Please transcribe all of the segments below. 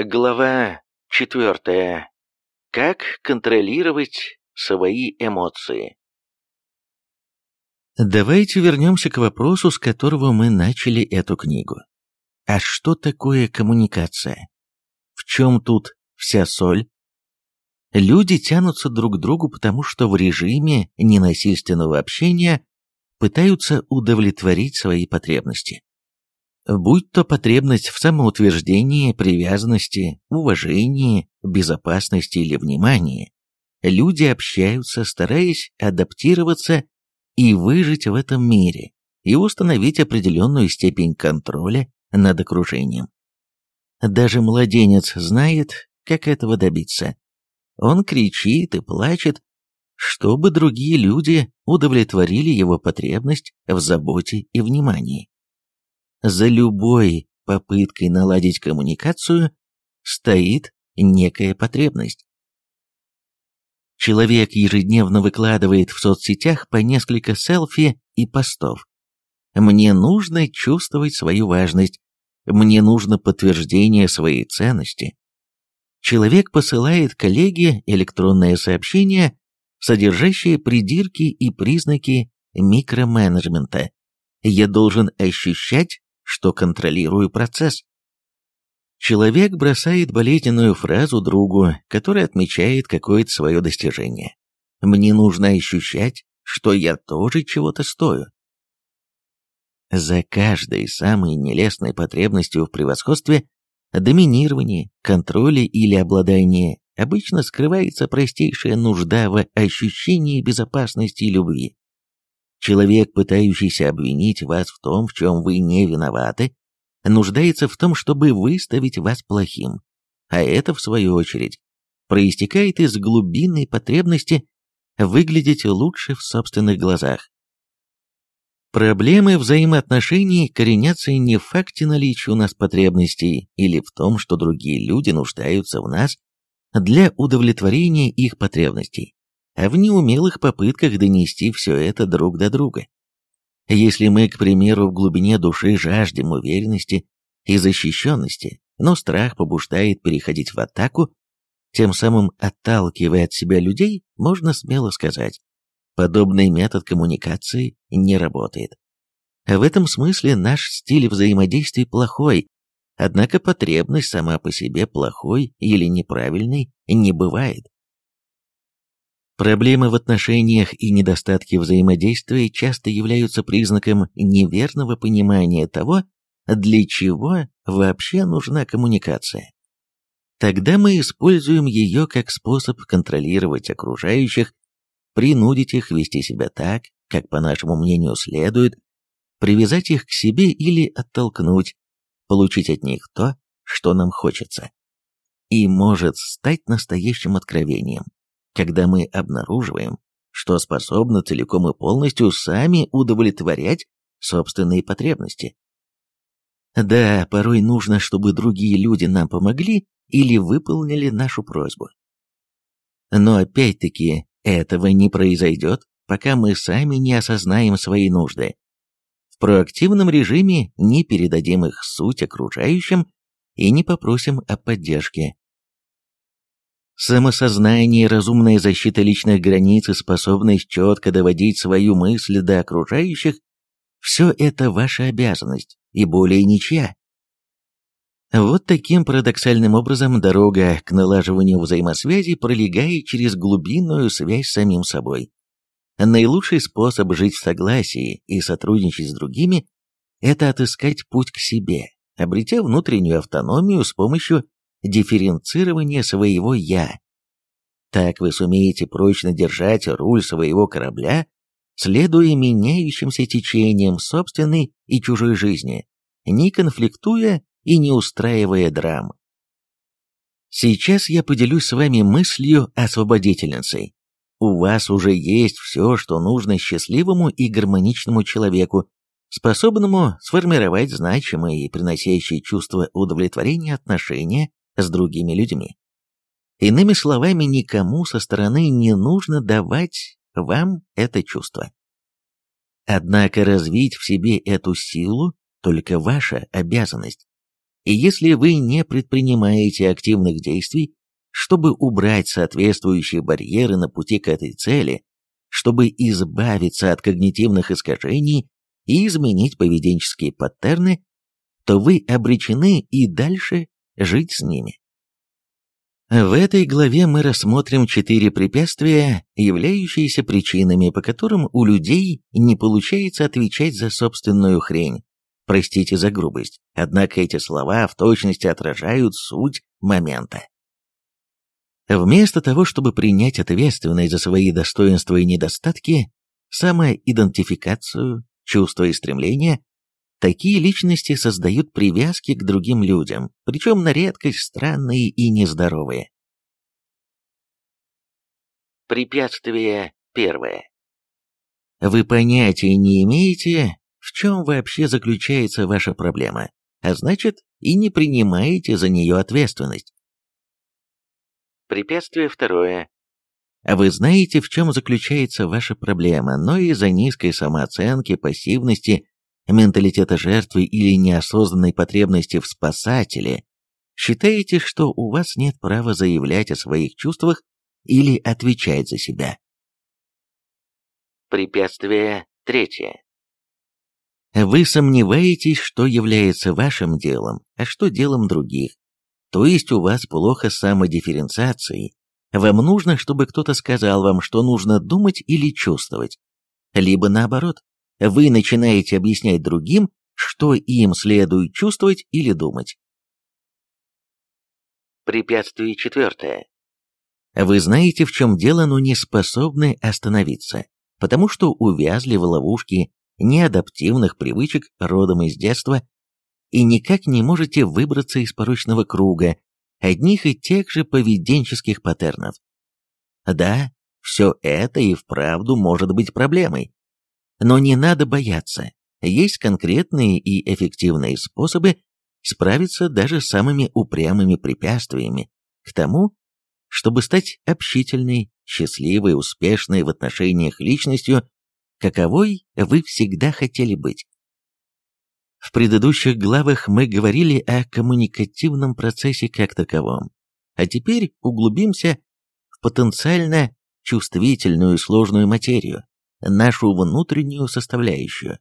Глава четвертая. Как контролировать свои эмоции? Давайте вернемся к вопросу, с которого мы начали эту книгу. А что такое коммуникация? В чем тут вся соль? Люди тянутся друг к другу, потому что в режиме ненасильственного общения пытаются удовлетворить свои потребности. Будь то потребность в самоутверждении, привязанности, уважении, безопасности или внимании, люди общаются, стараясь адаптироваться и выжить в этом мире и установить определенную степень контроля над окружением. Даже младенец знает, как этого добиться. Он кричит и плачет, чтобы другие люди удовлетворили его потребность в заботе и внимании. За любой попыткой наладить коммуникацию стоит некая потребность. Человек ежедневно выкладывает в соцсетях по несколько селфи и постов. Мне нужно чувствовать свою важность, мне нужно подтверждение своей ценности. Человек посылает коллеге электронное сообщение содержащие придирки и признаки микроменеджмента. Я должен ощущать, что контролирую процесс. Человек бросает болезненную фразу другу, который отмечает какое-то свое достижение. Мне нужно ощущать, что я тоже чего-то стою. За каждой самой нелестной потребностью в превосходстве, доминировании, контроле или обладании обычно скрывается простейшая нужда в ощущении безопасности и любви. Человек, пытающийся обвинить вас в том, в чем вы не виноваты, нуждается в том, чтобы выставить вас плохим, а это, в свою очередь, проистекает из глубинной потребности выглядеть лучше в собственных глазах. Проблемы взаимоотношений коренятся не в факте наличия у нас потребностей или в том, что другие люди нуждаются в нас для удовлетворения их потребностей, в неумелых попытках донести все это друг до друга. Если мы, к примеру, в глубине души жаждем уверенности и защищенности, но страх побуждает переходить в атаку, тем самым отталкивая от себя людей, можно смело сказать, подобный метод коммуникации не работает. В этом смысле наш стиль взаимодействия плохой, Однако потребность сама по себе плохой или неправильной не бывает. Проблемы в отношениях и недостатки взаимодействия часто являются признаком неверного понимания того, для чего вообще нужна коммуникация. Тогда мы используем ее как способ контролировать окружающих, принудить их вести себя так, как по нашему мнению следует, привязать их к себе или оттолкнуть, получить от них то, что нам хочется. И может стать настоящим откровением, когда мы обнаруживаем, что способны целиком и полностью сами удовлетворять собственные потребности. Да, порой нужно, чтобы другие люди нам помогли или выполнили нашу просьбу. Но опять-таки этого не произойдет, пока мы сами не осознаем свои нужды, в проактивном режиме не передадим их суть окружающим и не попросим о поддержке. Самосознание, разумная защита личных границ и способность четко доводить свою мысль до окружающих – все это ваша обязанность и более ничья. Вот таким парадоксальным образом дорога к налаживанию взаимосвязи пролегает через глубинную связь с самим собой. Наилучший способ жить в согласии и сотрудничать с другими – это отыскать путь к себе, обретя внутреннюю автономию с помощью дифференцирования своего «я». Так вы сумеете прочно держать руль своего корабля, следуя меняющимся течениям собственной и чужой жизни, не конфликтуя и не устраивая драм. Сейчас я поделюсь с вами мыслью освободительницей. У вас уже есть все, что нужно счастливому и гармоничному человеку, способному сформировать значимые и приносящие чувство удовлетворения отношения с другими людьми. Иными словами, никому со стороны не нужно давать вам это чувство. Однако развить в себе эту силу только ваша обязанность. И если вы не предпринимаете активных действий, чтобы убрать соответствующие барьеры на пути к этой цели, чтобы избавиться от когнитивных искажений и изменить поведенческие паттерны, то вы обречены и дальше жить с ними. В этой главе мы рассмотрим четыре препятствия, являющиеся причинами, по которым у людей не получается отвечать за собственную хрень. Простите за грубость, однако эти слова в точности отражают суть момента. Вместо того, чтобы принять ответственность за свои достоинства и недостатки, самоидентификацию, чувства и стремления, такие личности создают привязки к другим людям, причем на редкость странные и нездоровые. Препятствие первое. Вы понятия не имеете, в чем вообще заключается ваша проблема, а значит и не принимаете за нее ответственность. Препятствие второе. А вы знаете, в чем заключается ваша проблема, но из-за низкой самооценки, пассивности, менталитета жертвы или неосознанной потребности в спасателе, считаете, что у вас нет права заявлять о своих чувствах или отвечать за себя. Препятствие третье. Вы сомневаетесь, что является вашим делом, а что делом других. То есть у вас плохо с самодифференциацией. Вам нужно, чтобы кто-то сказал вам, что нужно думать или чувствовать. Либо наоборот, вы начинаете объяснять другим, что им следует чувствовать или думать. Препятствие четвертое. Вы знаете, в чем дело, но не способны остановиться, потому что увязли в ловушке неадаптивных привычек родом из детства и никак не можете выбраться из порочного круга одних и тех же поведенческих паттернов. Да, все это и вправду может быть проблемой. Но не надо бояться. Есть конкретные и эффективные способы справиться даже с самыми упрямыми препятствиями к тому, чтобы стать общительной, счастливой, успешной в отношениях личностью, каковой вы всегда хотели быть. В предыдущих главах мы говорили о коммуникативном процессе как таковом, а теперь углубимся в потенциально чувствительную и сложную материю, нашу внутреннюю составляющую.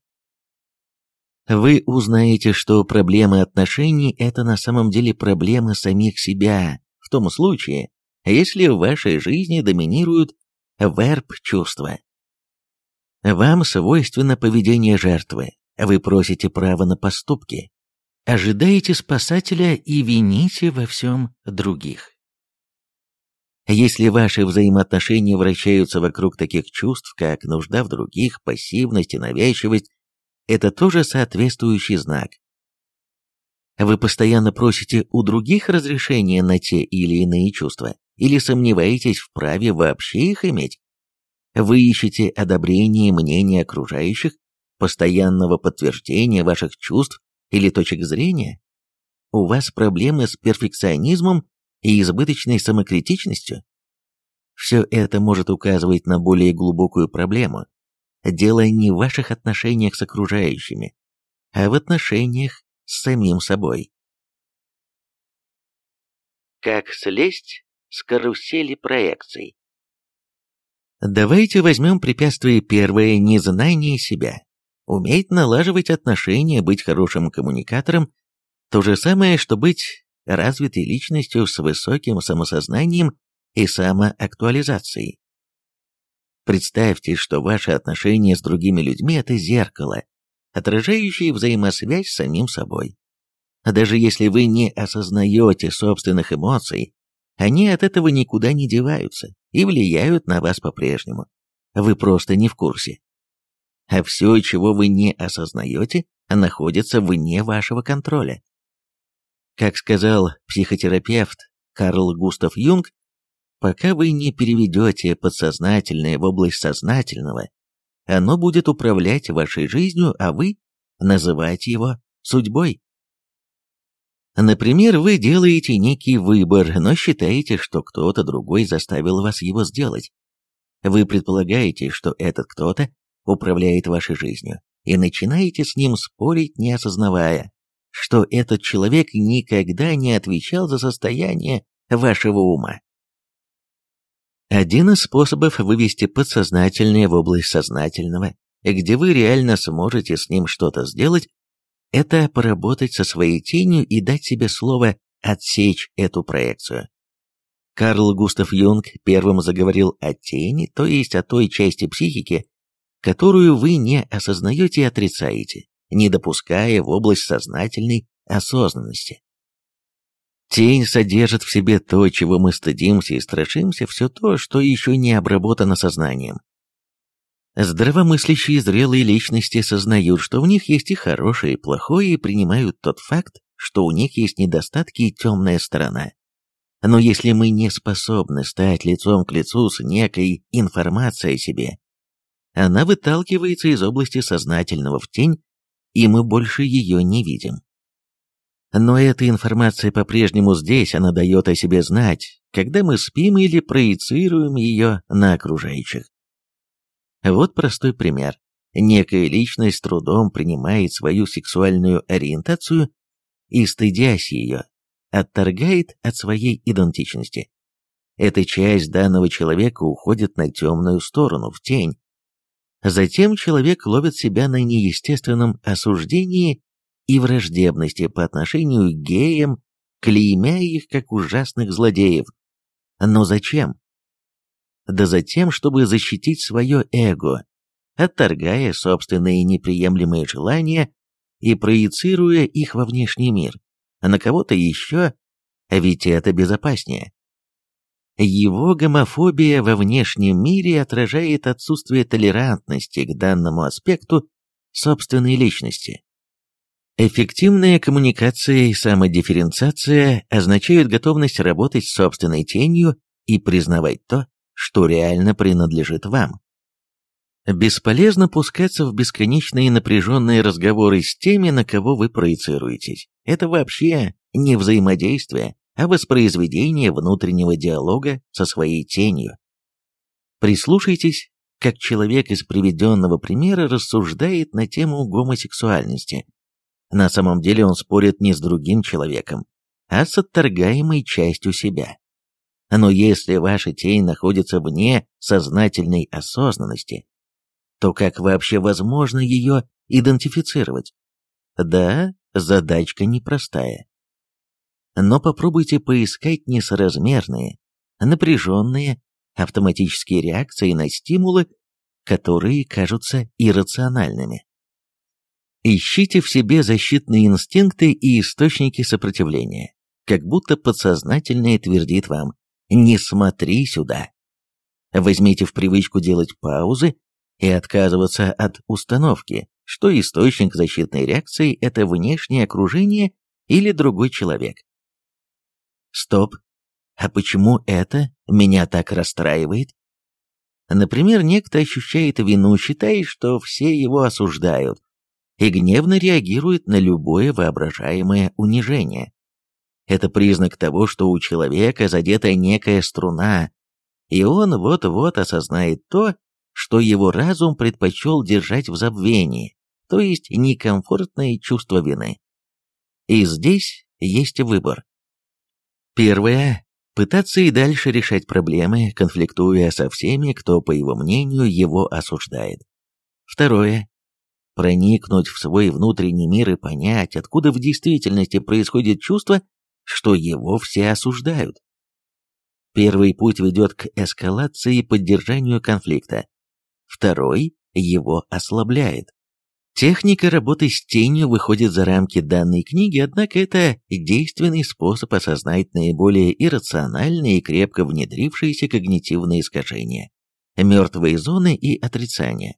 Вы узнаете, что проблемы отношений – это на самом деле проблемы самих себя, в том случае, если в вашей жизни доминируют верб чувства. Вам свойственно поведение жертвы, вы просите право на поступки, ожидаете спасателя и вините во всем других. Если ваши взаимоотношения вращаются вокруг таких чувств, как нужда в других, пассивность и навязчивость, это тоже соответствующий знак. Вы постоянно просите у других разрешения на те или иные чувства, или сомневаетесь в праве вообще их иметь? Вы ищете одобрение мнения окружающих, постоянного подтверждения ваших чувств или точек зрения? У вас проблемы с перфекционизмом и избыточной самокритичностью? Все это может указывать на более глубокую проблему. Дело не в ваших отношениях с окружающими, а в отношениях с самим собой. Как слезть с карусели проекций? Давайте возьмем препятствие первое – незнание себя. Уметь налаживать отношения, быть хорошим коммуникатором – то же самое, что быть развитой личностью с высоким самосознанием и самоактуализацией. Представьте, что ваши отношения с другими людьми – это зеркало, отражающее взаимосвязь с самим собой. Даже если вы не осознаете собственных эмоций, они от этого никуда не деваются и влияют на вас по-прежнему. Вы просто не в курсе а все, чего вы не осознаете, находится вне вашего контроля. Как сказал психотерапевт Карл Густав Юнг, пока вы не переведете подсознательное в область сознательного, оно будет управлять вашей жизнью, а вы называть его судьбой. Например, вы делаете некий выбор, но считаете, что кто-то другой заставил вас его сделать. Вы предполагаете, что этот кто-то управляет вашей жизнью, и начинаете с ним спорить, не осознавая, что этот человек никогда не отвечал за состояние вашего ума. Один из способов вывести подсознательное в область сознательного, где вы реально сможете с ним что-то сделать, это поработать со своей тенью и дать себе слово «отсечь эту проекцию». Карл Густав Юнг первым заговорил о тени, то есть о той части психики, которую вы не осознаете и отрицаете, не допуская в область сознательной осознанности. Тень содержит в себе то, чего мы стыдимся и страшимся, все то, что еще не обработано сознанием. Здравомыслящие зрелые личности сознают, что в них есть и хорошее, и плохое, и принимают тот факт, что у них есть недостатки и темная сторона. Но если мы не способны стать лицом к лицу с некой информацией о себе, она выталкивается из области сознательного в тень, и мы больше ее не видим. Но эта информация по-прежнему здесь, она дает о себе знать, когда мы спим или проецируем ее на окружающих. Вот простой пример. Некая личность трудом принимает свою сексуальную ориентацию и, стыдясь ее, отторгает от своей идентичности. Эта часть данного человека уходит на темную сторону, в тень. Затем человек ловит себя на неестественном осуждении и враждебности по отношению к геям, клеймя их как ужасных злодеев. Но зачем? Да за тем, чтобы защитить свое эго, отторгая собственные неприемлемые желания и проецируя их во внешний мир на кого-то еще, а ведь это безопаснее. Его гомофобия во внешнем мире отражает отсутствие толерантности к данному аспекту собственной личности. Эффективная коммуникация и самодифференциация означают готовность работать с собственной тенью и признавать то, что реально принадлежит вам. Бесполезно пускаться в бесконечные напряженные разговоры с теми, на кого вы проецируетесь. Это вообще не взаимодействие, а воспроизведение внутреннего диалога со своей тенью. Прислушайтесь, как человек из приведенного примера рассуждает на тему гомосексуальности. На самом деле он спорит не с другим человеком, а с отторгаемой частью себя. Но если ваша тень находится вне сознательной осознанности, то как вообще возможно ее идентифицировать? Да, задачка непростая. Но попробуйте поискать несоразмерные, напряженные, автоматические реакции на стимулы, которые кажутся иррациональными. Ищите в себе защитные инстинкты и источники сопротивления, как будто подсознательное твердит вам «не смотри сюда». Возьмите в привычку делать паузы и отказываться от установки, что источник защитной реакции – это внешнее окружение или другой человек. Стоп. А почему это меня так расстраивает? Например, некто ощущает вину, считая, что все его осуждают, и гневно реагирует на любое воображаемое унижение. Это признак того, что у человека задета некая струна, и он вот-вот осознает то, что его разум предпочел держать в забвении, то есть некомфортное чувство вины. И здесь есть выбор. Первое. Пытаться и дальше решать проблемы, конфликтуя со всеми, кто, по его мнению, его осуждает. Второе. Проникнуть в свой внутренний мир и понять, откуда в действительности происходит чувство, что его все осуждают. Первый путь ведет к эскалации и поддержанию конфликта, второй его ослабляет. Техника работы с тенью выходит за рамки данной книги, однако это действенный способ осознать наиболее иррациональные и крепко внедрившиеся когнитивные искажения, мертвые зоны и отрицания.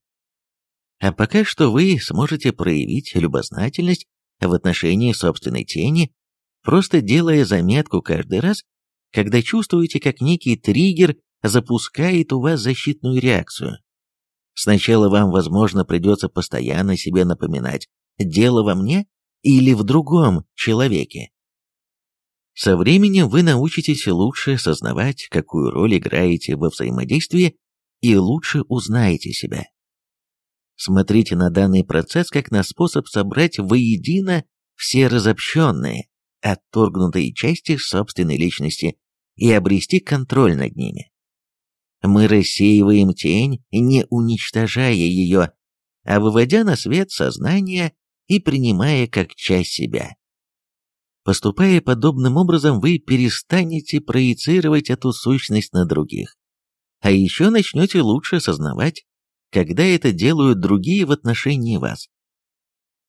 А пока что вы сможете проявить любознательность в отношении собственной тени, просто делая заметку каждый раз, когда чувствуете, как некий триггер запускает у вас защитную реакцию. Сначала вам, возможно, придется постоянно себе напоминать, дело во мне или в другом человеке. Со временем вы научитесь лучше осознавать, какую роль играете во взаимодействии, и лучше узнаете себя. Смотрите на данный процесс как на способ собрать воедино все разобщенные, отторгнутые части собственной личности и обрести контроль над ними. Мы рассеиваем тень, не уничтожая ее, а выводя на свет сознание и принимая как часть себя. Поступая подобным образом, вы перестанете проецировать эту сущность на других. А еще начнете лучше осознавать, когда это делают другие в отношении вас.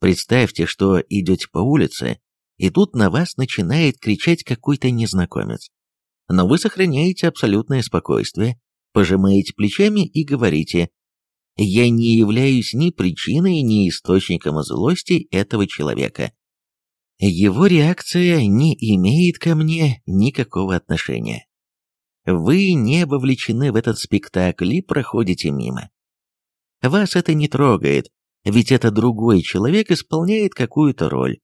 Представьте, что идете по улице, и тут на вас начинает кричать какой-то незнакомец. Но вы сохраняете абсолютное спокойствие, пожимаете плечами и говорите «Я не являюсь ни причиной, ни источником злости этого человека. Его реакция не имеет ко мне никакого отношения. Вы не вовлечены в этот спектакль и проходите мимо. Вас это не трогает, ведь это другой человек исполняет какую-то роль.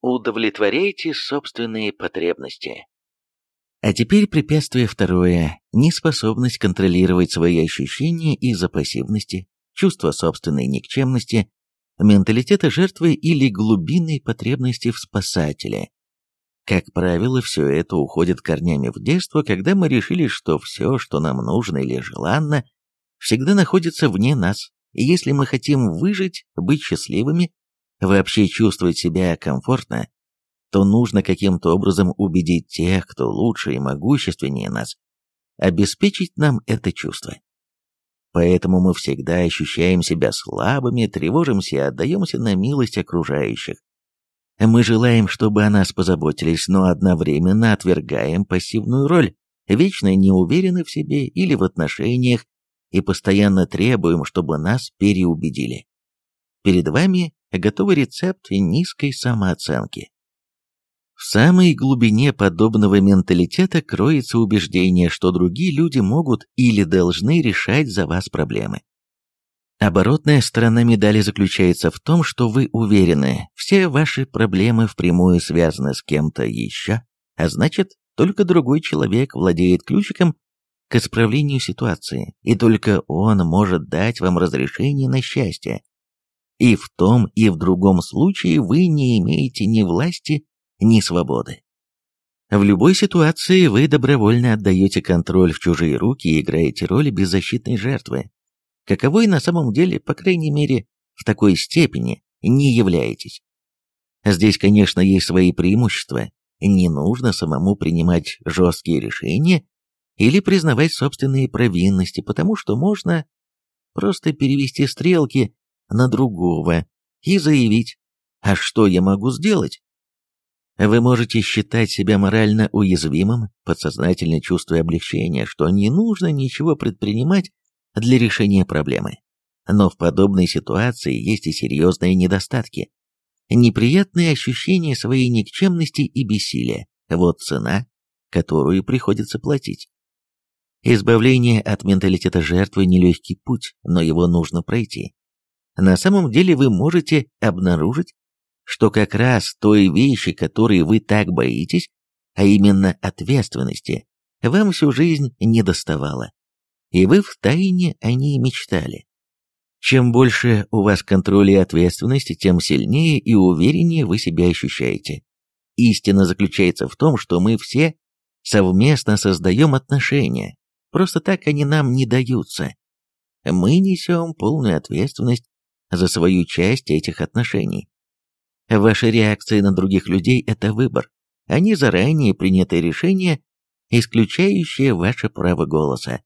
Удовлетворяйте собственные потребности. А теперь препятствие второе – неспособность контролировать свои ощущения из-за пассивности, чувства собственной никчемности, менталитета жертвы или глубинной потребности в спасателе. Как правило, все это уходит корнями в детство, когда мы решили, что все, что нам нужно или желанно, всегда находится вне нас, и если мы хотим выжить, быть счастливыми, вообще чувствовать себя комфортно, то нужно каким-то образом убедить тех, кто лучше и могущественнее нас, обеспечить нам это чувство. Поэтому мы всегда ощущаем себя слабыми, тревожимся и отдаемся на милость окружающих. Мы желаем, чтобы о нас позаботились, но одновременно отвергаем пассивную роль, вечно не уверены в себе или в отношениях и постоянно требуем, чтобы нас переубедили. Перед вами готовый рецепт низкой самооценки. В самой глубине подобного менталитета кроется убеждение, что другие люди могут или должны решать за вас проблемы. Оборотная сторона медали заключается в том, что вы уверены, все ваши проблемы впрямую связаны с кем-то еще, а значит, только другой человек владеет ключиком к исправлению ситуации, и только он может дать вам разрешение на счастье. И в том, и в другом случае вы не имеете ни власти, ни свободы. В любой ситуации вы добровольно отдаете контроль в чужие руки и играете роль беззащитной жертвы, каковой на самом деле, по крайней мере, в такой степени не являетесь. Здесь, конечно, есть свои преимущества. Не нужно самому принимать жесткие решения или признавать собственные провинности, потому что можно просто перевести стрелки на другого и заявить, а что я могу сделать? Вы можете считать себя морально уязвимым, подсознательно чувствуя облегчение, что не нужно ничего предпринимать для решения проблемы. Но в подобной ситуации есть и серьезные недостатки. Неприятные ощущения своей никчемности и бессилия – вот цена, которую приходится платить. Избавление от менталитета жертвы – нелегкий путь, но его нужно пройти. На самом деле вы можете обнаружить, что как раз той вещи, которой вы так боитесь, а именно ответственности, вам всю жизнь не доставало. И вы втайне о ней мечтали. Чем больше у вас контроля и ответственности, тем сильнее и увереннее вы себя ощущаете. Истина заключается в том, что мы все совместно создаем отношения, просто так они нам не даются. Мы несем полную ответственность за свою часть этих отношений. Ваши реакции на других людей – это выбор. Они заранее принятые решения, исключающие ваше право голоса.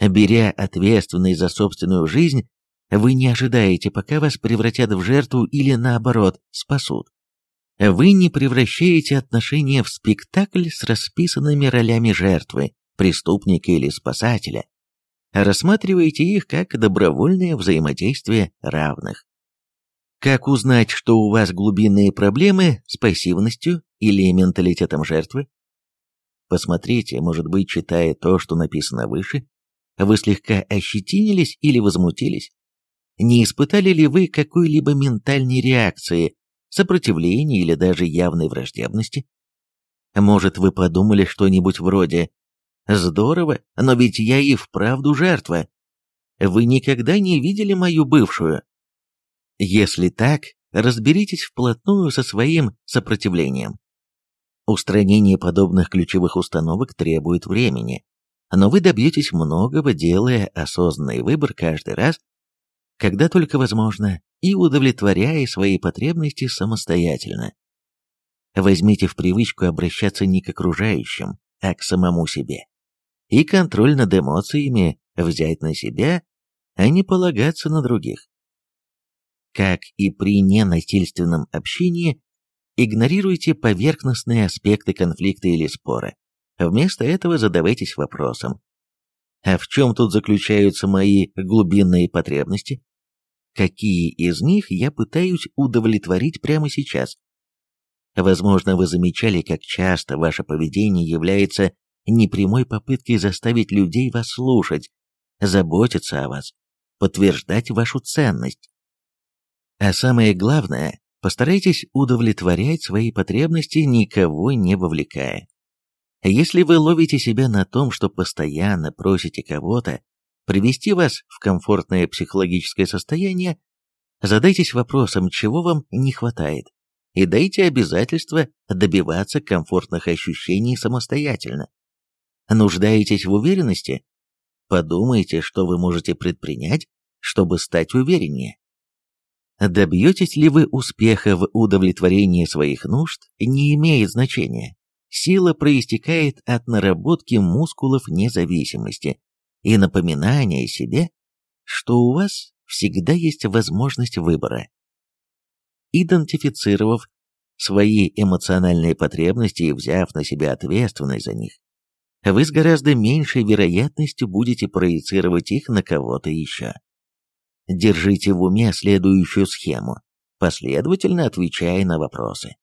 Беря ответственность за собственную жизнь, вы не ожидаете, пока вас превратят в жертву или, наоборот, спасут. Вы не превращаете отношения в спектакль с расписанными ролями жертвы, преступника или спасателя, рассматриваете их как добровольное взаимодействие равных. Как узнать, что у вас глубинные проблемы с пассивностью или менталитетом жертвы? Посмотрите, может быть, читая то, что написано выше, вы слегка ощетинились или возмутились? Не испытали ли вы какой-либо ментальной реакции, сопротивления или даже явной враждебности? Может, вы подумали что-нибудь вроде «Здорово, но ведь я и вправду жертва. Вы никогда не видели мою бывшую, если так, разберитесь вплотную со своим сопротивлением. Устранение подобных ключевых установок требует времени, но вы добьетесь многого, делая осознанный выбор каждый раз, когда только возможно, и удовлетворяя свои потребности самостоятельно. Возьмите в привычку обращаться не к окружающим, а к самому себе. И контроль над эмоциями взять на себя, а не полагаться на других. Как и при ненасильственном общении, игнорируйте поверхностные аспекты конфликта или спора. Вместо этого задавайтесь вопросом, а в чем тут заключаются мои глубинные потребности? Какие из них я пытаюсь удовлетворить прямо сейчас? Возможно, вы замечали, как часто ваше поведение является непрямой попыткой заставить людей вас слушать, заботиться о вас, подтверждать вашу ценность. А самое главное, постарайтесь удовлетворять свои потребности, никого не вовлекая. Если вы ловите себя на том, что постоянно просите кого-то привести вас в комфортное психологическое состояние, задайтесь вопросом, чего вам не хватает, и дайте обязательство добиваться комфортных ощущений самостоятельно. Нуждаетесь в уверенности? Подумайте, что вы можете предпринять, чтобы стать увереннее. Добьетесь ли вы успеха в удовлетворении своих нужд, не имеет значения. Сила проистекает от наработки мускулов независимости и напоминания себе, что у вас всегда есть возможность выбора. Идентифицировав свои эмоциональные потребности и взяв на себя ответственность за них, вы с гораздо меньшей вероятностью будете проецировать их на кого-то еще. Держите в уме следующую схему, последовательно отвечая на вопросы.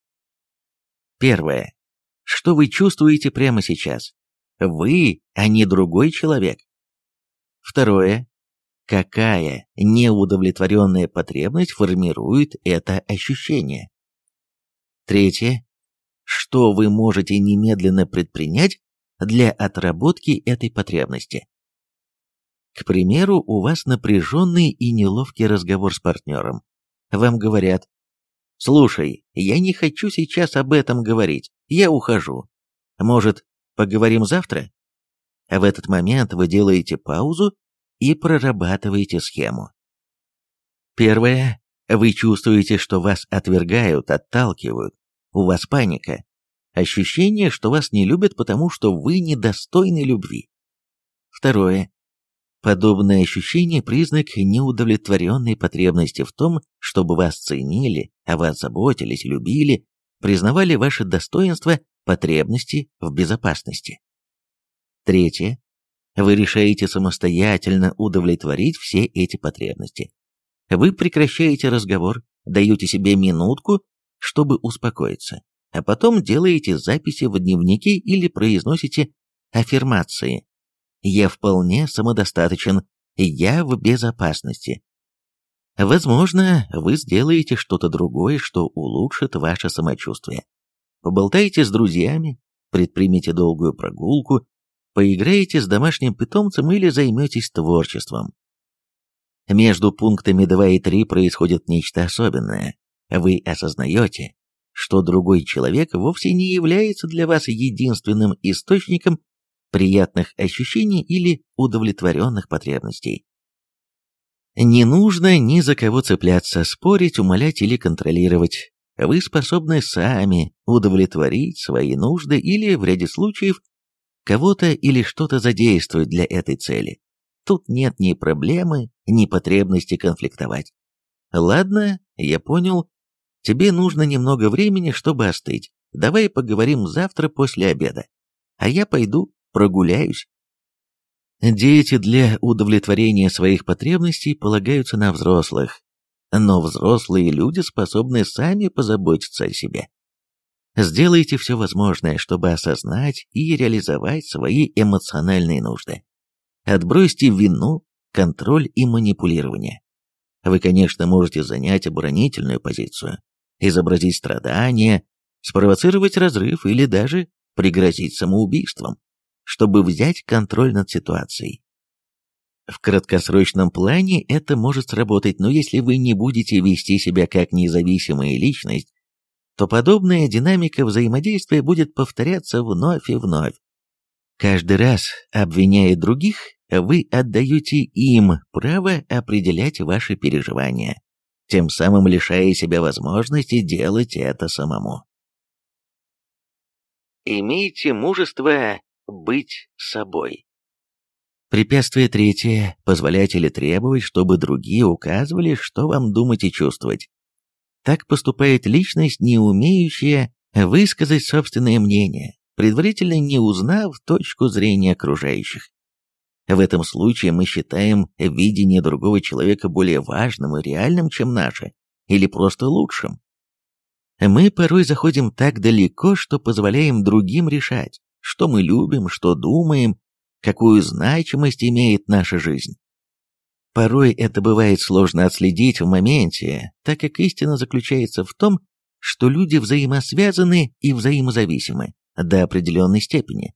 Первое. Что вы чувствуете прямо сейчас? Вы, а не другой человек. Второе. Какая неудовлетворенная потребность формирует это ощущение? Третье. Что вы можете немедленно предпринять для отработки этой потребности? К примеру, у вас напряженный и неловкий разговор с партнером. Вам говорят, «Слушай, я не хочу сейчас об этом говорить, я ухожу. Может, поговорим завтра?» В этот момент вы делаете паузу и прорабатываете схему. Первое. Вы чувствуете, что вас отвергают, отталкивают. У вас паника. Ощущение, что вас не любят, потому что вы недостойны любви. Второе. Подобное ощущение – признак неудовлетворенной потребности в том, чтобы вас ценили, о вас заботились, любили, признавали ваши достоинства, потребности в безопасности. Третье. Вы решаете самостоятельно удовлетворить все эти потребности. Вы прекращаете разговор, даете себе минутку, чтобы успокоиться, а потом делаете записи в дневнике или произносите аффирмации. «Я вполне самодостаточен, я в безопасности». Возможно, вы сделаете что-то другое, что улучшит ваше самочувствие. Поболтайте с друзьями, предпримите долгую прогулку, поиграете с домашним питомцем или займетесь творчеством. Между пунктами 2 и 3 происходит нечто особенное. Вы осознаете, что другой человек вовсе не является для вас единственным источником приятных ощущений или удовлетворенных потребностей. Не нужно ни за кого цепляться, спорить, умолять или контролировать. Вы способны сами удовлетворить свои нужды или, в ряде случаев, кого-то или что-то задействовать для этой цели. Тут нет ни проблемы, ни потребности конфликтовать. Ладно, я понял. Тебе нужно немного времени, чтобы остыть. Давай поговорим завтра после обеда. А я пойду прогуляюсь. Дети для удовлетворения своих потребностей полагаются на взрослых, но взрослые люди способны сами позаботиться о себе. Сделайте все возможное, чтобы осознать и реализовать свои эмоциональные нужды. Отбросьте вину, контроль и манипулирование. Вы, конечно, можете занять оборонительную позицию, изобразить страдания, спровоцировать разрыв или даже пригрозить самоубийством, чтобы взять контроль над ситуацией. В краткосрочном плане это может сработать, но если вы не будете вести себя как независимая личность, то подобная динамика взаимодействия будет повторяться вновь и вновь. Каждый раз, обвиняя других, вы отдаете им право определять ваши переживания, тем самым лишая себя возможности делать это самому. Имейте мужество быть собой. Препятствие третье – позволять или требовать, чтобы другие указывали, что вам думать и чувствовать. Так поступает личность, не умеющая высказать собственное мнение, предварительно не узнав точку зрения окружающих. В этом случае мы считаем видение другого человека более важным и реальным, чем наше, или просто лучшим. Мы порой заходим так далеко, что позволяем другим решать, что мы любим, что думаем, какую значимость имеет наша жизнь. Порой это бывает сложно отследить в моменте, так как истина заключается в том, что люди взаимосвязаны и взаимозависимы до определенной степени.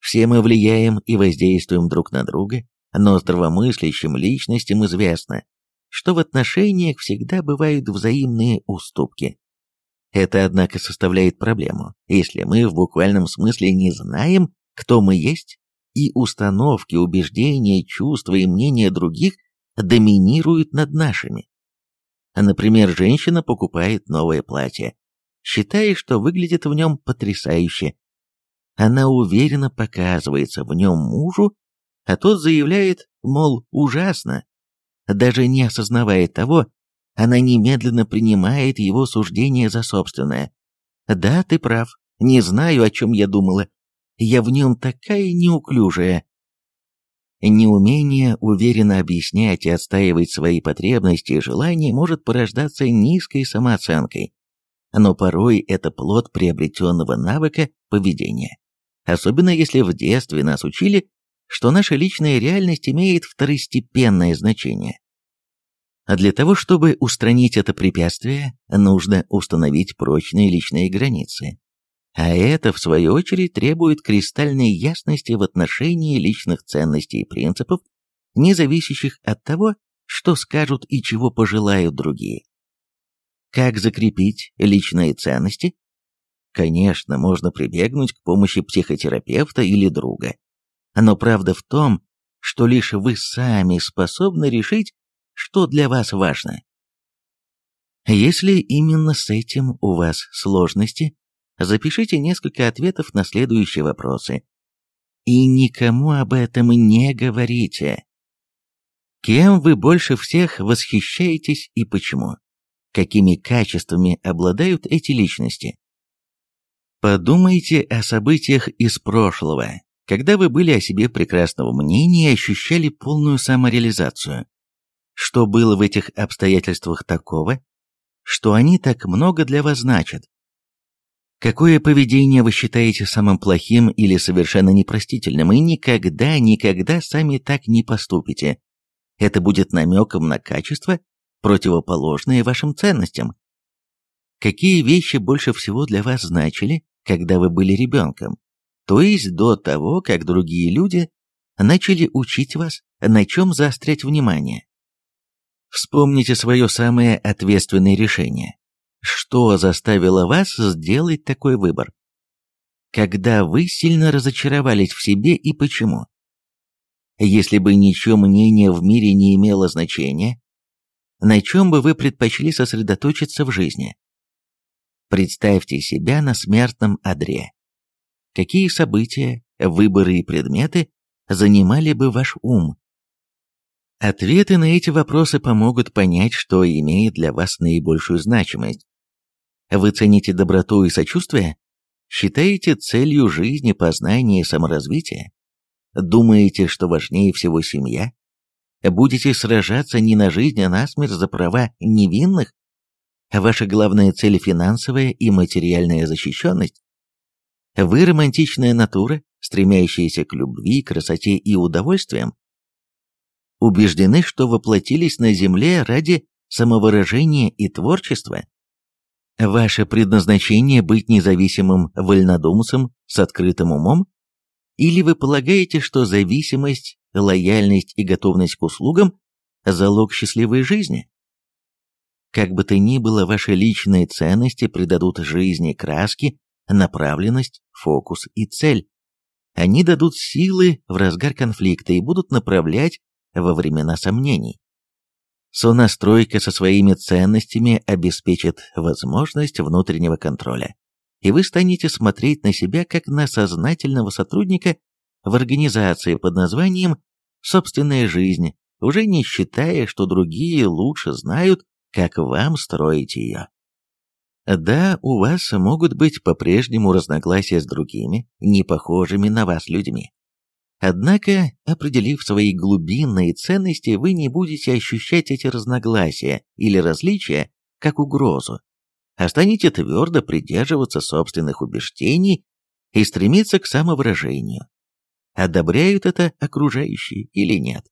Все мы влияем и воздействуем друг на друга, но здравомыслящим личностям известно, что в отношениях всегда бывают взаимные уступки. Это, однако, составляет проблему, если мы в буквальном смысле не знаем, кто мы есть, и установки, убеждения, чувства и мнения других доминируют над нашими. Например, женщина покупает новое платье, считая, что выглядит в нем потрясающе. Она уверенно показывается в нем мужу, а тот заявляет, мол, ужасно. Даже не осознавая того, она немедленно принимает его суждение за собственное. «Да, ты прав, не знаю, о чем я думала, я в нем такая неуклюжая. Неумение уверенно объяснять и отстаивать свои потребности и желания может порождаться низкой самооценкой, но порой это плод приобретенного навыка поведения. Особенно если в детстве нас учили, что наша личная реальность имеет второстепенное значение. А для того, чтобы устранить это препятствие, нужно установить прочные личные границы, а это, в свою очередь, требует кристальной ясности в отношении личных ценностей и принципов, не зависящих от того, что скажут и чего пожелают другие. Как закрепить личные ценности? Конечно, можно прибегнуть к помощи психотерапевта или друга. Но правда в том, что лишь вы сами способны решить, что для вас важно. Если именно с этим у вас сложности, запишите несколько ответов на следующие вопросы. И никому об этом не говорите. Кем вы больше всех восхищаетесь и почему? Какими качествами обладают эти личности? Подумайте о событиях из прошлого, когда вы были о себе прекрасного мнения и ощущали полную самореализацию. Что было в этих обстоятельствах такого, что они так много для вас значат? Какое поведение вы считаете самым плохим или совершенно непростительным, и никогда, никогда сами так не поступите? Это будет намеком на качество, противоположное вашим ценностям. Какие вещи больше всего для вас значили, когда вы были ребенком? То есть до того, как другие люди начали учить вас, на чем заострять внимание. Вспомните свое самое ответственное решение. Что заставило вас сделать такой выбор? Когда вы сильно разочаровались в себе и почему? Если бы ничье мнение в мире не имело значения, на чем бы вы предпочли сосредоточиться в жизни? Представьте себя на смертном одре. Какие события, выборы и предметы занимали бы ваш ум? Ответы на эти вопросы помогут понять, что имеет для вас наибольшую значимость, вы цените доброту и сочувствие? Считаете целью жизни познание и саморазвитие? Думаете, что важнее всего семья? Будете сражаться не на жизнь, а на смерть за права невинных? Ваша главная цель – финансовая и материальная защищенность? Вы романтичная натура, стремящаяся к любви, красоте и удовольствиям? Убеждены, что воплотились на земле ради самовыражения и творчества? Ваше предназначение быть независимым вольнодумцем с открытым умом? Или вы полагаете, что зависимость лояльность и готовность к услугам – залог счастливой жизни. Как бы то ни было, ваши личные ценности придадут жизни краски, направленность, фокус и цель. Они дадут силы в разгар конфликта и будут направлять во времена сомнений. Сонастройка со своими ценностями обеспечит возможность внутреннего контроля, и вы станете смотреть на себя как на сознательного сотрудника в организации под названием «Собственная жизнь», уже не считая, что другие лучше знают, как вам строить ее. Да, у вас могут быть по-прежнему разногласия с другими, не похожими на вас людьми. Однако, определив свои глубинные ценности, вы не будете ощущать эти разногласия или различия как угрозу, а твердо придерживаться собственных убеждений и стремиться к самовыражению. Одобряют это окружающие или нет.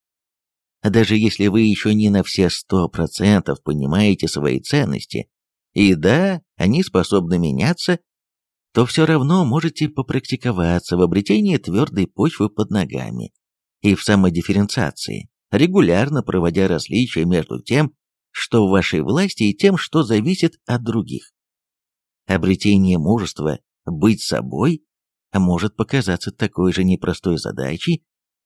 Даже если вы еще не на все сто процентов понимаете свои ценности, и да, они способны меняться, то все равно можете попрактиковаться в обретении твердой почвы под ногами и в самодифференциации, регулярно проводя различия между тем, что в вашей власти, и тем, что зависит от других. Обретение мужества быть собой может показаться такой же непростой задачей,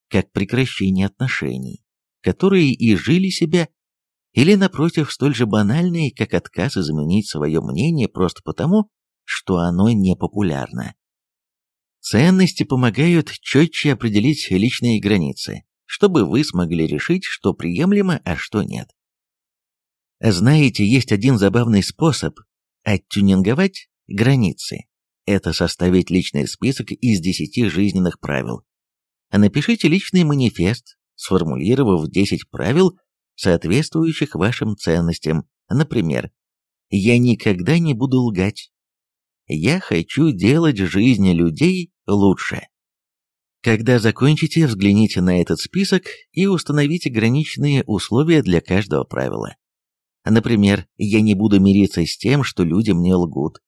как прекращение отношений, которые и жили себя, или, напротив, столь же банальные, как отказ изменить свое мнение просто потому, что оно не популярно. Ценности помогают четче определить личные границы, чтобы вы смогли решить, что приемлемо, а что нет. Знаете, есть один забавный способ оттюнинговать границы. Это составить личный список из 10 жизненных правил. Напишите личный манифест, сформулировав 10 правил, соответствующих вашим ценностям. Например, «Я никогда не буду лгать», я хочу делать жизнь людей лучше. Когда закончите, взгляните на этот список и установите граничные условия для каждого правила. Например, я не буду мириться с тем, что люди мне лгут.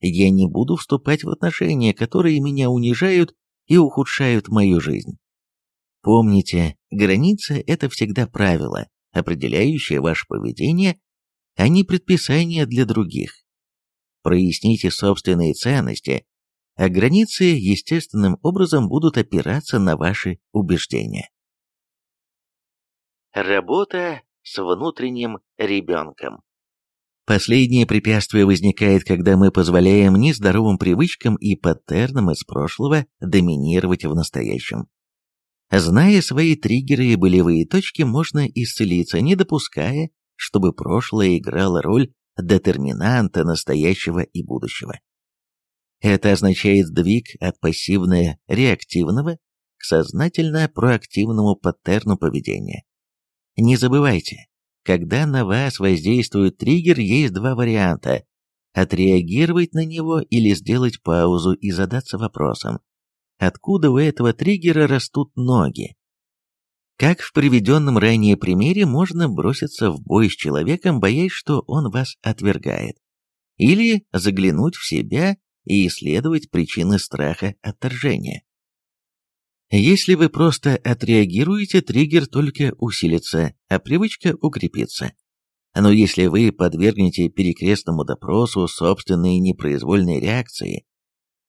Я не буду вступать в отношения, которые меня унижают и ухудшают мою жизнь. Помните, граница – это всегда правило, определяющее ваше поведение, а не предписание для других проясните собственные ценности, а границы естественным образом будут опираться на ваши убеждения. Работа с внутренним ребенком. Последнее препятствие возникает, когда мы позволяем нездоровым привычкам и паттернам из прошлого доминировать в настоящем. Зная свои триггеры и болевые точки, можно исцелиться, не допуская, чтобы прошлое играло роль детерминанта настоящего и будущего. Это означает сдвиг от пассивно-реактивного к сознательно-проактивному паттерну поведения. Не забывайте, когда на вас воздействует триггер, есть два варианта – отреагировать на него или сделать паузу и задаться вопросом, откуда у этого триггера растут ноги. Как в приведенном ранее примере можно броситься в бой с человеком, боясь, что он вас отвергает. Или заглянуть в себя и исследовать причины страха отторжения. Если вы просто отреагируете, триггер только усилится, а привычка укрепится. Но если вы подвергнете перекрестному допросу собственные непроизвольные реакции,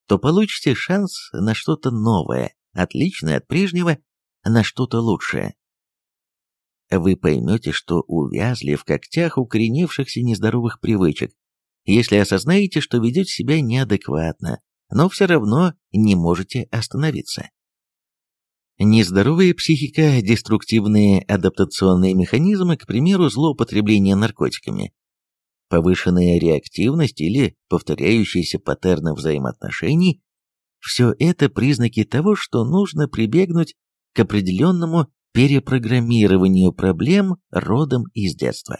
то получите шанс на что-то новое, отличное от прежнего, на что-то лучшее. Вы поймете, что увязли в когтях укоренившихся нездоровых привычек, если осознаете, что ведете себя неадекватно, но все равно не можете остановиться. Нездоровая психика, деструктивные адаптационные механизмы, к примеру, злоупотребление наркотиками, повышенная реактивность или повторяющиеся паттерны взаимоотношений – все это признаки того, что нужно прибегнуть к определенному перепрограммированию проблем родом из детства.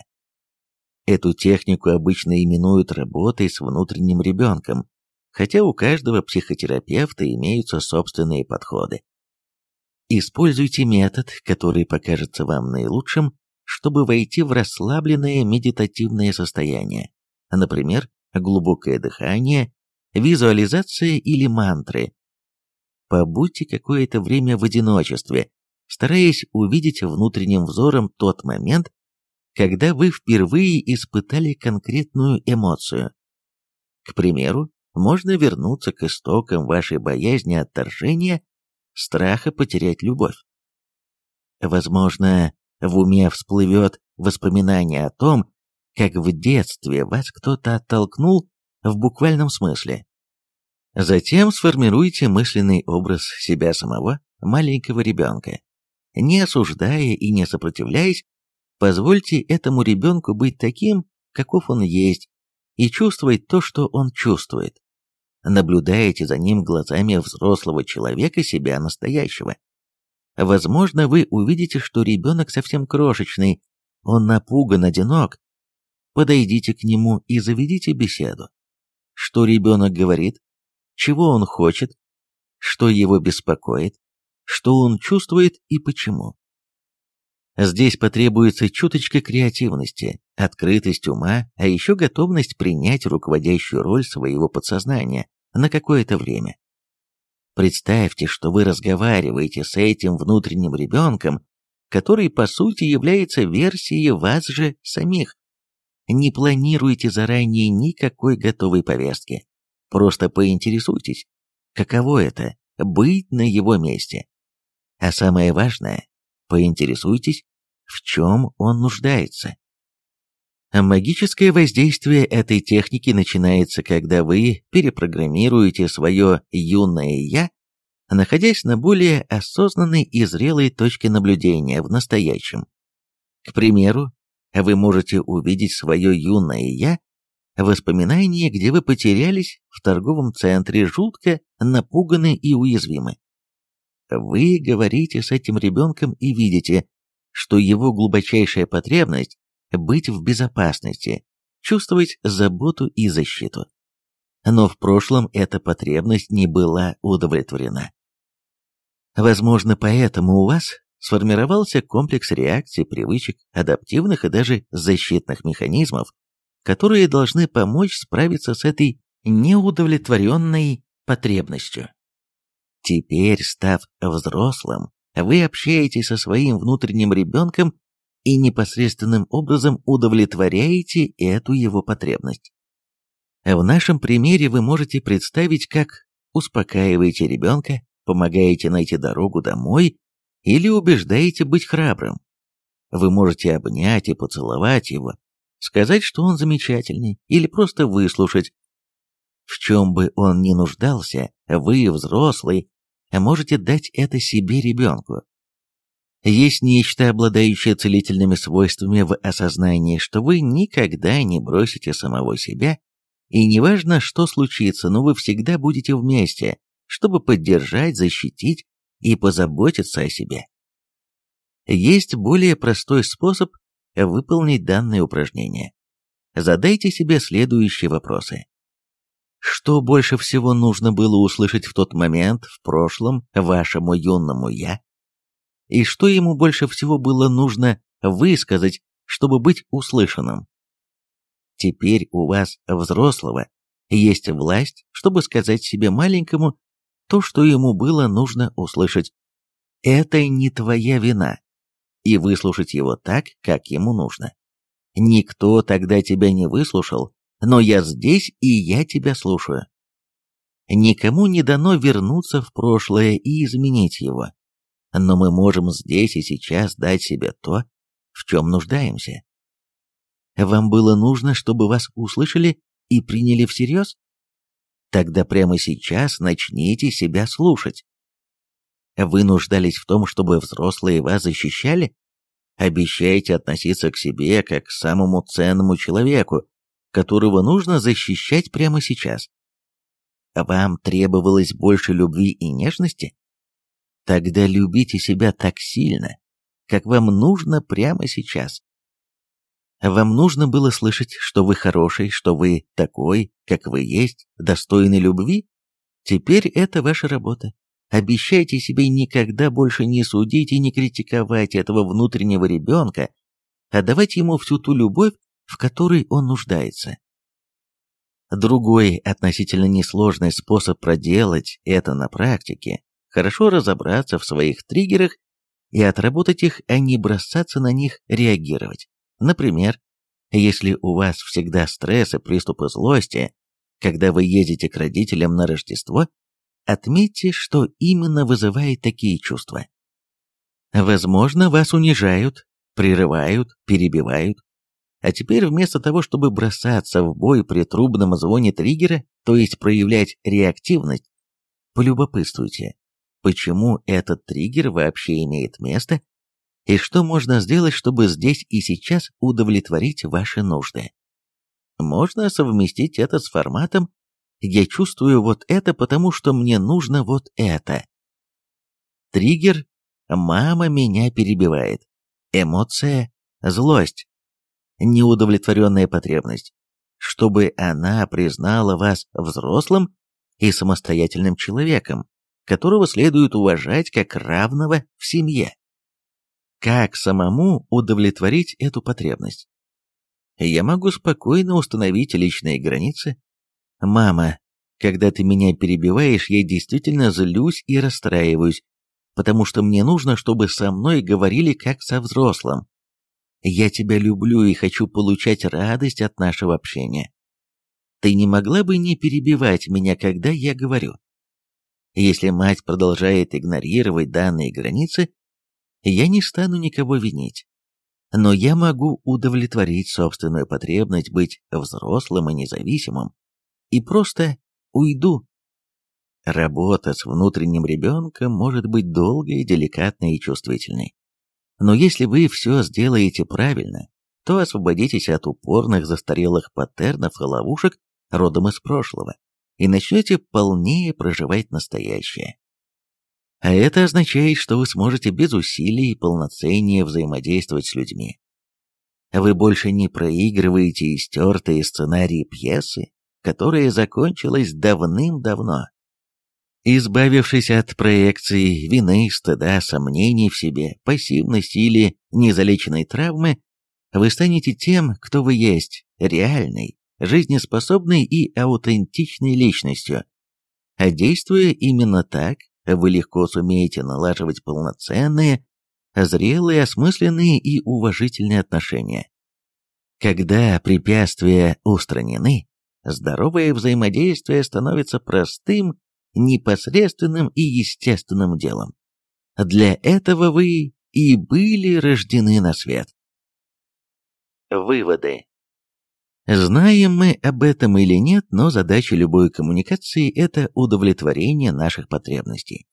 Эту технику обычно именуют работой с внутренним ребенком, хотя у каждого психотерапевта имеются собственные подходы. Используйте метод, который покажется вам наилучшим, чтобы войти в расслабленное медитативное состояние, например, глубокое дыхание, визуализация или мантры, Побудьте какое-то время в одиночестве, стараясь увидеть внутренним взором тот момент, когда вы впервые испытали конкретную эмоцию. К примеру, можно вернуться к истокам вашей боязни отторжения, страха потерять любовь. Возможно, в уме всплывет воспоминание о том, как в детстве вас кто-то оттолкнул в буквальном смысле. Затем сформируйте мысленный образ себя самого, маленького ребенка. Не осуждая и не сопротивляясь, позвольте этому ребенку быть таким, каков он есть, и чувствовать то, что он чувствует. Наблюдаете за ним глазами взрослого человека себя настоящего. Возможно, вы увидите, что ребенок совсем крошечный, он напуган, одинок. Подойдите к нему и заведите беседу. Что ребенок говорит, чего он хочет, что его беспокоит, что он чувствует и почему. Здесь потребуется чуточка креативности, открытость ума, а еще готовность принять руководящую роль своего подсознания на какое-то время. Представьте, что вы разговариваете с этим внутренним ребенком, который по сути является версией вас же самих. Не планируйте заранее никакой готовой повестки. Просто поинтересуйтесь, каково это – быть на его месте. А самое важное – поинтересуйтесь, в чем он нуждается. Магическое воздействие этой техники начинается, когда вы перепрограммируете свое юное «я», находясь на более осознанной и зрелой точке наблюдения в настоящем. К примеру, вы можете увидеть свое юное «я», воспоминание, где вы потерялись в торговом центре, жутко напуганы и уязвимы. Вы говорите с этим ребенком и видите, что его глубочайшая потребность быть в безопасности, чувствовать заботу и защиту. Но в прошлом эта потребность не была удовлетворена. Возможно, поэтому у вас сформировался комплекс реакций, привычек, адаптивных и даже защитных механизмов, которые должны помочь справиться с этой неудовлетворенной потребностью. Теперь, став взрослым, вы общаетесь со своим внутренним ребенком и непосредственным образом удовлетворяете эту его потребность. В нашем примере вы можете представить, как успокаиваете ребенка, помогаете найти дорогу домой или убеждаете быть храбрым. Вы можете обнять и поцеловать его, сказать, что он замечательный, или просто выслушать. В чем бы он ни нуждался, вы, взрослый, можете дать это себе ребенку, есть нечто, обладающее целительными свойствами в осознании, что вы никогда не бросите самого себя, и неважно, что случится, но вы всегда будете вместе, чтобы поддержать, защитить и позаботиться о себе. Есть более простой способ выполнить данное упражнение. Задайте себе следующие вопросы. Что больше всего нужно было услышать в тот момент, в прошлом, вашему юному «я»? и что ему больше всего было нужно высказать, чтобы быть услышанным. Теперь у вас, взрослого, есть власть, чтобы сказать себе маленькому то, что ему было нужно услышать. Это не твоя вина. И выслушать его так, как ему нужно. Никто тогда тебя не выслушал, но я здесь, и я тебя слушаю. Никому не дано вернуться в прошлое и изменить его но мы можем здесь и сейчас дать себе то, в чем нуждаемся. Вам было нужно, чтобы вас услышали и приняли всерьез? Тогда прямо сейчас начните себя слушать. Вы нуждались в том, чтобы взрослые вас защищали? Обещайте относиться к себе как к самому ценному человеку, которого нужно защищать прямо сейчас. Вам требовалось больше любви и нежности? Тогда любите себя так сильно, как вам нужно прямо сейчас. Вам нужно было слышать, что вы хороший, что вы такой, как вы есть, достойный любви? Теперь это ваша работа. Обещайте себе никогда больше не судить и не критиковать этого внутреннего ребенка, а давать ему всю ту любовь, в которой он нуждается. Другой относительно несложный способ проделать это на практике хорошо разобраться в своих триггерах и отработать их, а не бросаться на них реагировать. Например, если у вас всегда стресс и приступы злости, когда вы едете к родителям на Рождество, отметьте, что именно вызывает такие чувства. Возможно, вас унижают, прерывают, перебивают. А теперь вместо того, чтобы бросаться в бой при трубном звоне триггера, то есть проявлять реактивность, полюбопытствуйте, почему этот триггер вообще имеет место и что можно сделать, чтобы здесь и сейчас удовлетворить ваши нужды. Можно совместить это с форматом «я чувствую вот это, потому что мне нужно вот это». Триггер «мама меня перебивает». Эмоция «злость». Неудовлетворенная потребность. Чтобы она признала вас взрослым и самостоятельным человеком, которого следует уважать как равного в семье. Как самому удовлетворить эту потребность? Я могу спокойно установить личные границы. Мама, когда ты меня перебиваешь, я действительно злюсь и расстраиваюсь, потому что мне нужно, чтобы со мной говорили как со взрослым. Я тебя люблю и хочу получать радость от нашего общения. Ты не могла бы не перебивать меня, когда я говорю? Если мать продолжает игнорировать данные границы, я не стану никого винить. Но я могу удовлетворить собственную потребность быть взрослым и независимым и просто уйду. Работа с внутренним ребенком может быть долгой, деликатной и чувствительной. Но если вы все сделаете правильно, то освободитесь от упорных застарелых паттернов и ловушек родом из прошлого и начнете полнее проживать настоящее. А это означает, что вы сможете без усилий полноценнее взаимодействовать с людьми. Вы больше не проигрываете истертые сценарии пьесы, которая закончилась давным-давно. Избавившись от проекций вины, стыда, сомнений в себе, пассивности или незалеченной травмы, вы станете тем, кто вы есть, реальной, жизнеспособной и аутентичной личностью. А действуя именно так, вы легко сумеете налаживать полноценные, зрелые, осмысленные и уважительные отношения. Когда препятствия устранены, здоровое взаимодействие становится простым, непосредственным и естественным делом. Для этого вы и были рождены на свет. Выводы. Знаем мы об этом или нет, но задача любой коммуникации – это удовлетворение наших потребностей.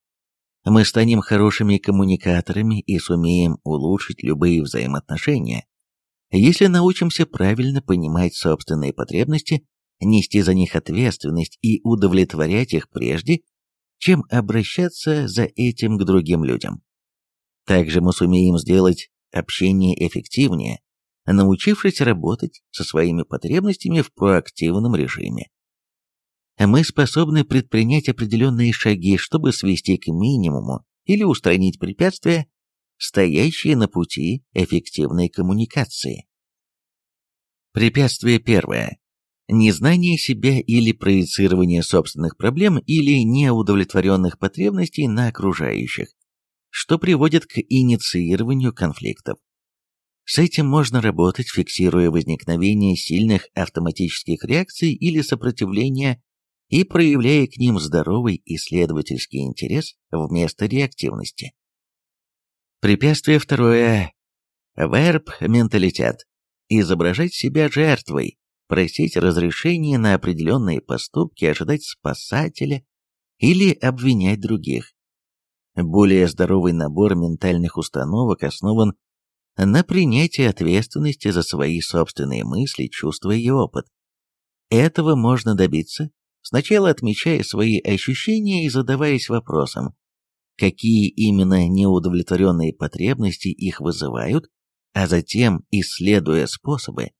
Мы станем хорошими коммуникаторами и сумеем улучшить любые взаимоотношения, если научимся правильно понимать собственные потребности, нести за них ответственность и удовлетворять их прежде, чем обращаться за этим к другим людям. Также мы сумеем сделать общение эффективнее, научившись работать со своими потребностями в проактивном режиме. Мы способны предпринять определенные шаги, чтобы свести к минимуму или устранить препятствия, стоящие на пути эффективной коммуникации. Препятствие первое. Незнание себя или проецирование собственных проблем или неудовлетворенных потребностей на окружающих, что приводит к инициированию конфликтов. С этим можно работать, фиксируя возникновение сильных автоматических реакций или сопротивления и проявляя к ним здоровый исследовательский интерес вместо реактивности. Препятствие второе. Верб-менталитет. Изображать себя жертвой, просить разрешения на определенные поступки, ожидать спасателя или обвинять других. Более здоровый набор ментальных установок основан на принятие ответственности за свои собственные мысли, чувства и опыт. Этого можно добиться, сначала отмечая свои ощущения и задаваясь вопросом, какие именно неудовлетворенные потребности их вызывают, а затем, исследуя способы,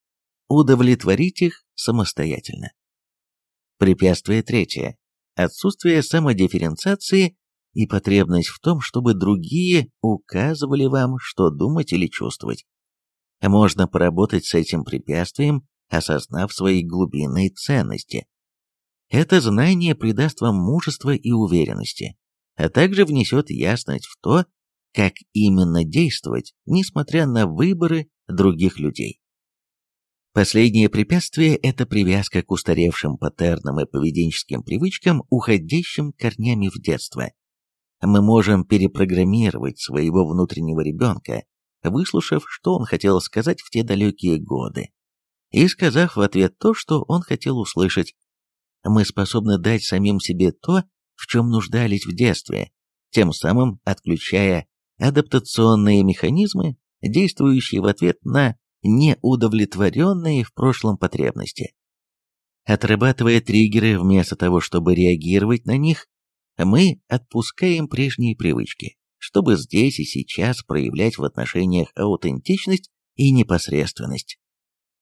удовлетворить их самостоятельно. Препятствие третье. Отсутствие самодифференциации и потребность в том, чтобы другие указывали вам, что думать или чувствовать. Можно поработать с этим препятствием, осознав свои глубинные ценности. Это знание придаст вам мужества и уверенности, а также внесет ясность в то, как именно действовать, несмотря на выборы других людей. Последнее препятствие – это привязка к устаревшим паттернам и поведенческим привычкам, уходящим корнями в детство. Мы можем перепрограммировать своего внутреннего ребенка, выслушав, что он хотел сказать в те далекие годы, и сказав в ответ то, что он хотел услышать. Мы способны дать самим себе то, в чем нуждались в детстве, тем самым отключая адаптационные механизмы, действующие в ответ на неудовлетворенные в прошлом потребности. Отрабатывая триггеры вместо того, чтобы реагировать на них, мы отпускаем прежние привычки, чтобы здесь и сейчас проявлять в отношениях аутентичность и непосредственность.